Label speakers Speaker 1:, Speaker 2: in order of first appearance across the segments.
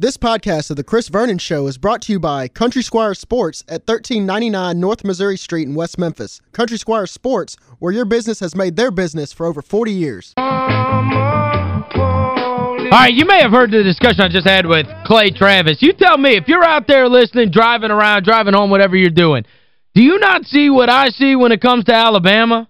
Speaker 1: This podcast of The Chris Vernon Show is brought to you by Country Squire Sports at 1399 North Missouri Street in West Memphis. Country Squire Sports, where your business has made their business for over 40 years.
Speaker 2: All right, you may have heard the discussion I just had with Clay Travis. You tell me, if you're out there listening, driving around, driving home, whatever you're doing, do you not see what I see when it comes to Alabama?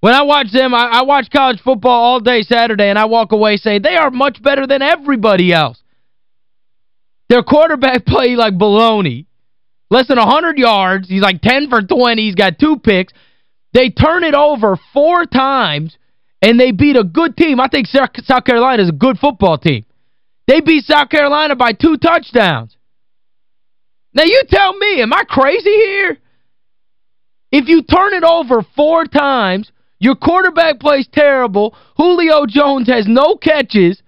Speaker 2: When I watch them, I, I watch college football all day Saturday, and I walk away saying they are much better than everybody else. Their quarterback played like baloney. Less than 100 yards. He's like 10 for 20. He's got two picks. They turn it over four times, and they beat a good team. I think South Carolina is a good football team. They beat South Carolina by two touchdowns. Now, you tell me, am I crazy here? If you turn it over four times, your quarterback plays terrible, Julio Jones has no catches,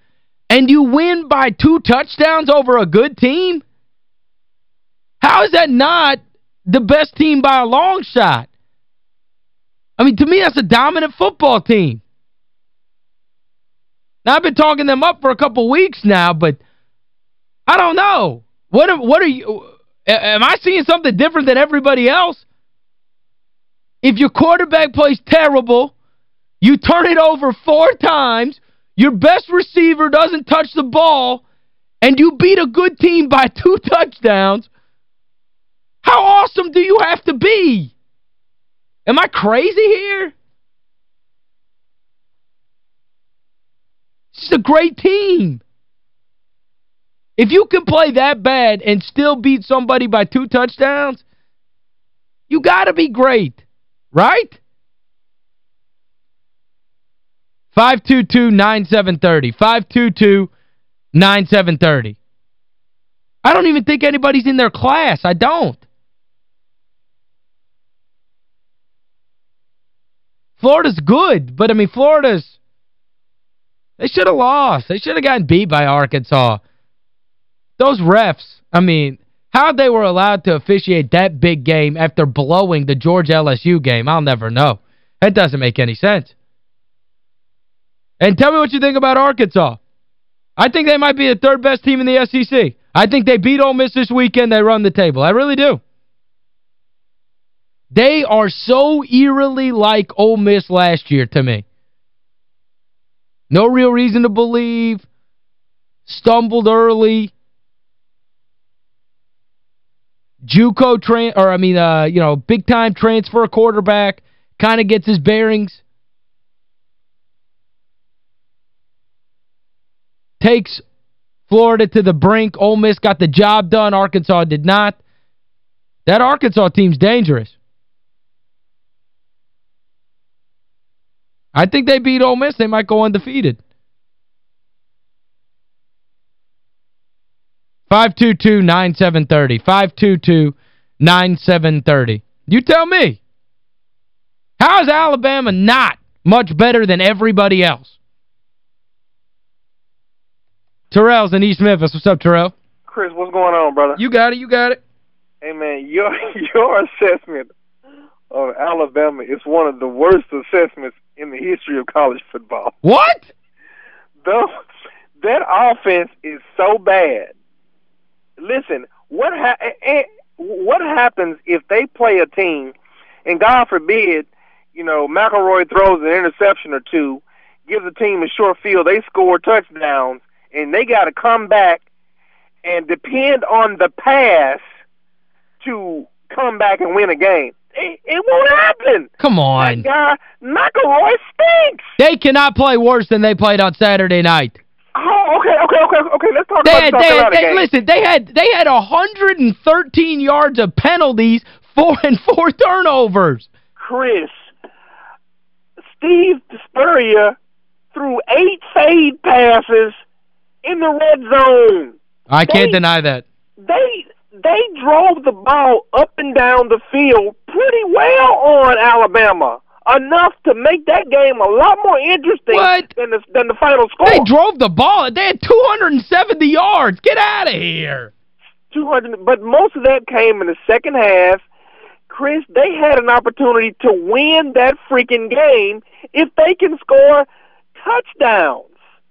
Speaker 2: and you win by two touchdowns over a good team? How is that not the best team by a long shot? I mean, to me, that's a dominant football team. Now, I've been talking them up for a couple weeks now, but I don't know. What what are you am I seeing something different than everybody else? If your quarterback plays terrible, you turn it over four times, your best receiver doesn't touch the ball, and you beat a good team by two touchdowns, how awesome do you have to be? Am I crazy here? This is a great team. If you can play that bad and still beat somebody by two touchdowns, you got to be great, right? 522-9730. 522-9730. I don't even think anybody's in their class. I don't. Florida's good, but, I mean, Florida's... They should have lost. They should have gotten beat by Arkansas. Those refs, I mean, how they were allowed to officiate that big game after blowing the Georgia LSU game, I'll never know. That doesn't make any sense. And tell me what you think about Arkansas. I think they might be the third best team in the SEC. I think they beat Ole Miss this weekend. They run the table. I really do. They are so eerily like Ole Miss last year to me. No real reason to believe. Stumbled early. JUCO train or I mean uh you know big time transfer quarterback kind of gets his bearings takes Florida to the brink. Ole Miss got the job done. Arkansas did not. That Arkansas team's dangerous. I think they beat Ole Miss. They might go undefeated. 522-9730. 522-9730. You tell me. How is Alabama not much better than everybody else? Terrell's in East Memphis. What's up, Terrell?
Speaker 3: Chris, what's going on, brother?
Speaker 2: You got it. You got it.
Speaker 3: Hey, man, your your assessment of Alabama is one of the worst assessments in the history of college football.
Speaker 2: What?
Speaker 3: The, that offense is so bad. Listen, what ha eh, eh, what happens if they play a team, and God forbid, you know, McElroy throws an interception or two, gives the team a short field, they score touchdowns, and they got to come back and depend on the pass to come back and win a game. It, it won't happen.
Speaker 2: Come on.
Speaker 3: That guy, McElroy stinks.
Speaker 2: They cannot play worse than they played on Saturday night.
Speaker 3: Oh, okay, okay, okay, okay. Let's talk
Speaker 2: they
Speaker 3: about
Speaker 2: had,
Speaker 3: the
Speaker 2: they had, they. Listen, they had they had 113 yards of penalties, four and four turnovers.
Speaker 3: Chris, Steve Spurrier threw eight fade passes in the red zone.
Speaker 2: I can't deny that.
Speaker 3: They they drove the ball up and down the field pretty well on Alabama. Enough to make that game a lot more interesting
Speaker 2: what?
Speaker 3: than the than the final score.
Speaker 2: They drove the ball. They had 270 yards. Get out of here.
Speaker 3: 200 but most of that came in the second half. Chris, they had an opportunity to win that freaking game if they can score touchdowns.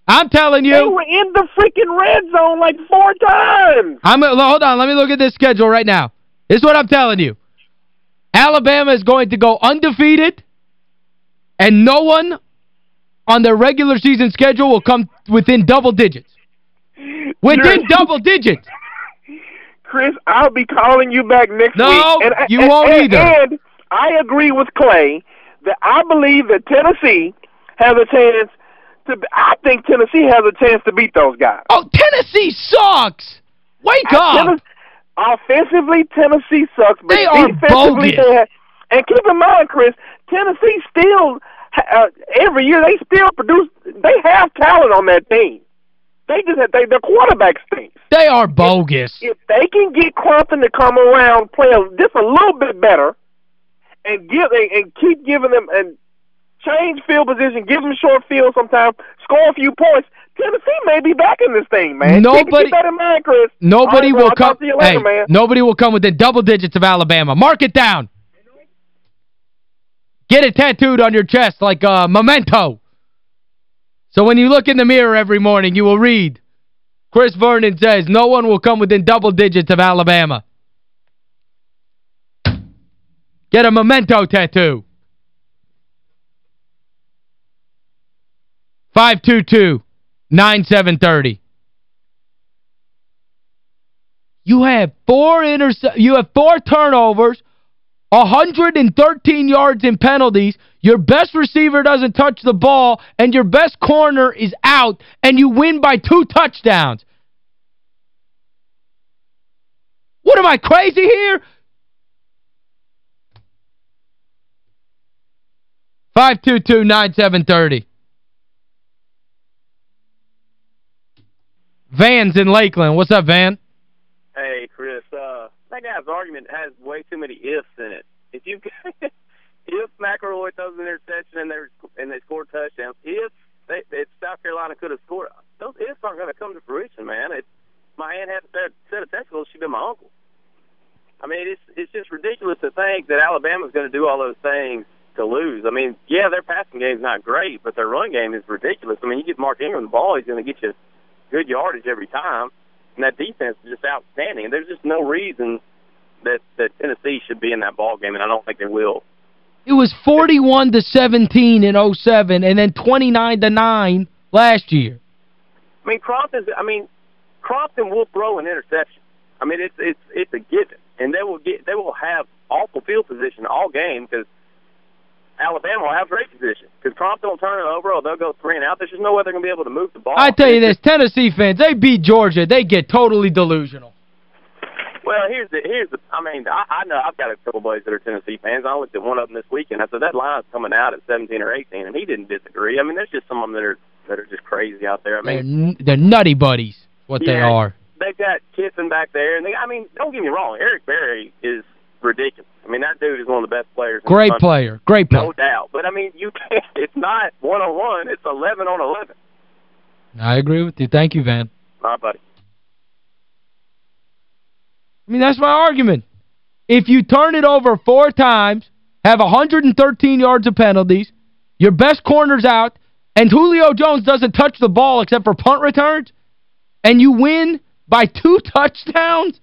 Speaker 2: I'm telling you.
Speaker 3: They were in the freaking red zone like four times.
Speaker 2: I'm Hold on. Let me look at this schedule right now. This is what I'm telling you. Alabama is going to go undefeated, and no one on their regular season schedule will come within double digits. Within double digits.
Speaker 3: Chris, I'll be calling you back next
Speaker 2: no,
Speaker 3: week.
Speaker 2: No, you and, won't
Speaker 3: and,
Speaker 2: either.
Speaker 3: And I agree with Clay that I believe that Tennessee has a chance to I think Tennessee has a chance to beat those guys.
Speaker 2: Oh, Tennessee sucks. Wake up.
Speaker 3: offensively, Tennessee sucks, but
Speaker 2: they are
Speaker 3: defensively,
Speaker 2: bogus.
Speaker 3: they have, and keep in mind, Chris, Tennessee still uh, every year they still produce. They have talent on that team. They just have, they, their quarterback stinks.
Speaker 2: They are bogus.
Speaker 3: If, if they can get Crompton to come around, play a, just a little bit better, and give and keep giving them and change field position, give them short field sometimes, score a few points. Tennessee may be back in this thing, man.
Speaker 2: Nobody,
Speaker 3: keep that in mind, Chris.
Speaker 2: Nobody
Speaker 3: right,
Speaker 2: will come.
Speaker 3: Later,
Speaker 2: hey,
Speaker 3: man.
Speaker 2: nobody will come within double digits of Alabama. Mark it down. Get it tattooed on your chest like a memento. So when you look in the mirror every morning, you will read, Chris Vernon says, no one will come within double digits of Alabama. Get a memento tattoo. 522-9730. You have four you have four turnovers, 113 yards in penalties, your best receiver doesn't touch the ball, and your best corner is out, and you win by two touchdowns. What am I, crazy here? 522-9730. Van's in Lakeland. What's up, Van?
Speaker 4: Hey, Chris. Uh, that guy's argument has way too many ifs in it. If you if McElroy throws an interception and they and they score touchdowns, if they, if South Carolina could have scored, those ifs aren't going to come to fruition, man. If my aunt had to set a tackle, she'd be my uncle. I mean, it's it's just ridiculous to think that Alabama's going to do all those things to lose. I mean, yeah, their passing game's not great, but their run game is ridiculous. I mean, you get Mark Ingram the ball, he's going to get you good yardage every time, and that defense is just outstanding. And there's just no reason that that Tennessee should be in that ball game, and I don't think they will.
Speaker 2: It was 41 to 17 in 07 and then 29 to 9 last year.
Speaker 4: I mean, Crompton's I mean, Crompton will throw an interception. I mean, it's it's it's a given. And they will get they will have awful field position all game because Alabama will have great position because Crompton will turn it over or they'll go three and out. There's just no way they're going to be able to move the ball.
Speaker 2: I tell you this, Tennessee fans, they beat Georgia. They get totally delusional.
Speaker 4: Well, here's the here's the I mean, I, I know I've got a couple buddies that are Tennessee fans. I looked at one of them this weekend. I said that line's coming out at 17 or 18, and he didn't disagree. I mean, there's just some of them that are that are just crazy out there. I
Speaker 2: mean, they're, they're nutty buddies. What
Speaker 4: yeah,
Speaker 2: they are.
Speaker 4: They've got Kiffin back there, and they I mean, don't get me wrong, Eric Berry is ridiculous. I mean, that dude is one of the best players.
Speaker 2: Great player. Great player.
Speaker 4: No doubt. But, I mean, you can't, it's not one-on-one. It's 11 on 11.
Speaker 2: I agree with you. Thank you, Van.
Speaker 4: All right, buddy.
Speaker 2: I mean, that's my argument. If you turn it over four times, have 113 yards of penalties, your best corner's out, and Julio Jones doesn't touch the ball except for punt returns, and you win by two touchdowns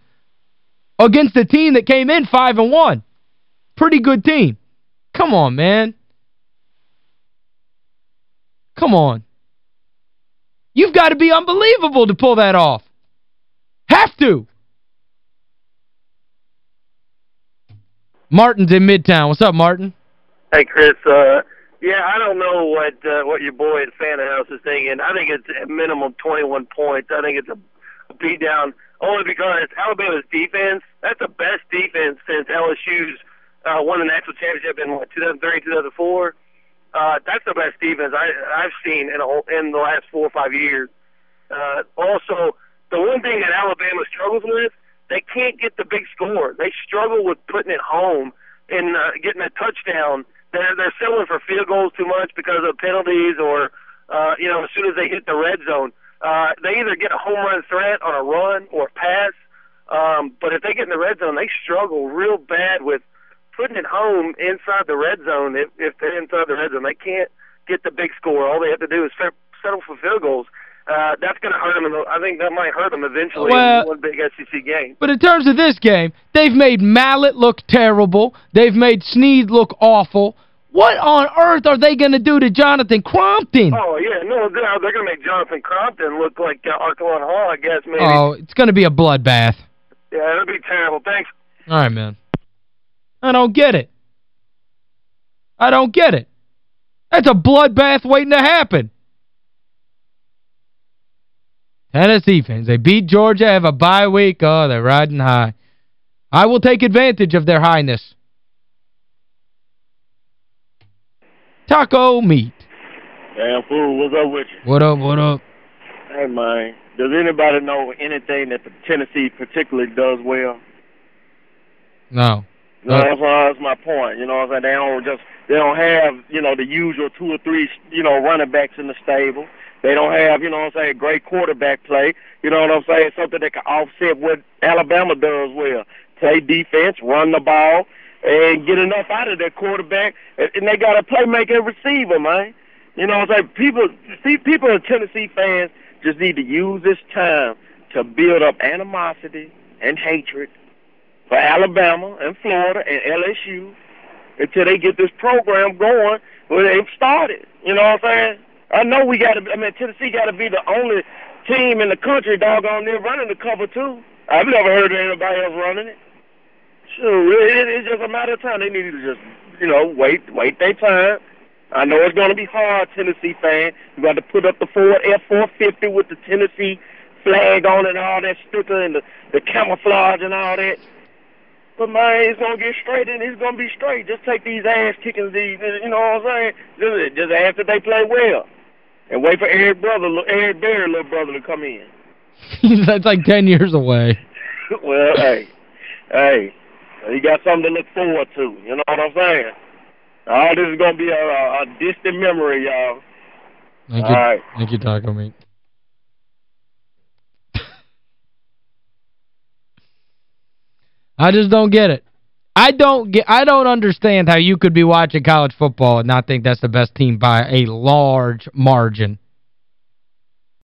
Speaker 2: against a team that came in 5 and one, Pretty good team. Come on, man. Come on. You've got to be unbelievable to pull that off. Have to. Martin's in Midtown. What's up, Martin?
Speaker 5: Hey, Chris. Uh, yeah, I don't know what uh, what your boy at FanHouse is thinking. I think it's at minimum 21 points. I think it's a beat down only because Alabama's defense, that's the best defense since LSU's uh, won the national championship in, what, 2003, 2004. Uh, that's the best defense I, I've seen in, a in the last four or five years. Uh, also, the one thing that Alabama struggles with they can't get the big score. They struggle with putting it home and uh, getting a touchdown. They're they're settling for field goals too much because of penalties or uh, you know as soon as they hit the red zone, uh, they either get a home run threat on a run or pass. Um, but if they get in the red zone, they struggle real bad with putting it home inside the red zone. If if they're inside the red zone, they can't get the big score. All they have to do is settle for field goals, uh, that's going to hurt them. I think that might hurt them eventually
Speaker 2: well,
Speaker 5: in one big SEC game.
Speaker 2: But in terms of this game, they've made Mallett look terrible. They've made Snead look awful. What on earth are they going to do to Jonathan Crompton?
Speaker 5: Oh, yeah. No, they're, they're going to make Jonathan Crompton look like uh, Arkelon Hall, I guess, maybe.
Speaker 2: Oh, it's going to be a bloodbath.
Speaker 5: Yeah, it'll be terrible. Thanks.
Speaker 2: All right, man. I don't get it. I don't get it. That's a bloodbath waiting to happen. Tennessee fans, they beat Georgia, have a bye week. Oh, they're riding high. I will take advantage of their highness. Taco meat.
Speaker 6: Damn fool, what's up with you?
Speaker 2: What up, what up?
Speaker 6: Hey, man. Does anybody know anything that the Tennessee particularly does well?
Speaker 2: No.
Speaker 6: No, that's, uh-huh. that's my point. You know what I'm saying? They don't just they don't have, you know, the usual two or three, you know, running backs in the stable. They don't have, you know what I'm saying, great quarterback play. You know what I'm saying? Something that can offset what Alabama does well. Play defense, run the ball, and get enough out of their quarterback. And they got a playmaker receiver, man. You know what I'm saying? People, see, people in Tennessee fans just need to use this time to build up animosity and hatred for Alabama and Florida and LSU until they get this program going where they've started. You know what I'm saying? I know we got to. I mean, Tennessee got to be the only team in the country, doggone near running the cover two. I've never heard of anybody else running it. Sure, it, it's just a matter of time. They need to just, you know, wait, wait their time. I know it's going to be hard, Tennessee fan. You got to put up the Ford F450 with the Tennessee flag on and all that sticker and the, the camouflage and all that. But man, it's gonna get straight and it's gonna be straight. Just take these ass kickings, these you know what I'm saying? Just, just after they play well. And wait for Eric brother Eric Berry little brother to come in.
Speaker 2: That's like ten years away.
Speaker 6: well, hey. Hey. You got something to look forward to. You know what I'm saying? All this is gonna be a, a, a distant memory, y'all.
Speaker 2: Thank
Speaker 6: All
Speaker 2: you.
Speaker 6: right.
Speaker 2: Thank you, Taco Meat. I just don't get it. I don't get I don't understand how you could be watching college football and not think that's the best team by a large margin.